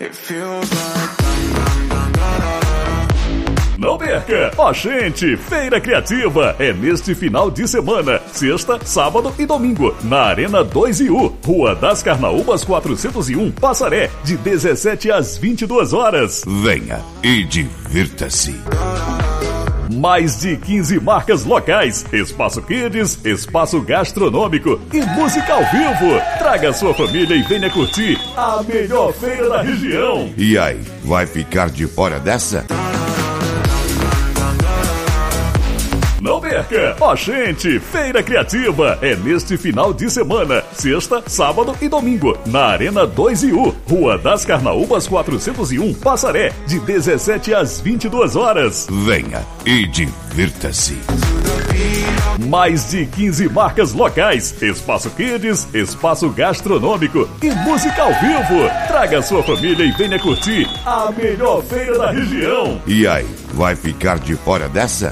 It feels like Não perca! Ó, gente, Feira Criativa é neste final de semana, sexta, sábado e domingo, na Arena 2U, Rua das Carnaúbas 401, Passaré, de 17 às 22 horas. Venha e divirta-se. Mais de 15 marcas locais, espaço kids, espaço gastronômico e música ao vivo. Traga sua família e venha curtir a melhor feira da região. E aí, vai ficar de fora dessa? Perca! Ó, gente, Feira Criativa é neste final de semana, sexta, sábado e domingo, na Arena 2U, Rua das Carnaúbas 401, Passaré, de 17 às 22 horas. Venha e divirta-se. Mais de 15 marcas locais, espaço kids, espaço gastronômico e música ao vivo. Traga sua família e venha curtir a melhor feira da região. E aí, vai ficar de fora dessa?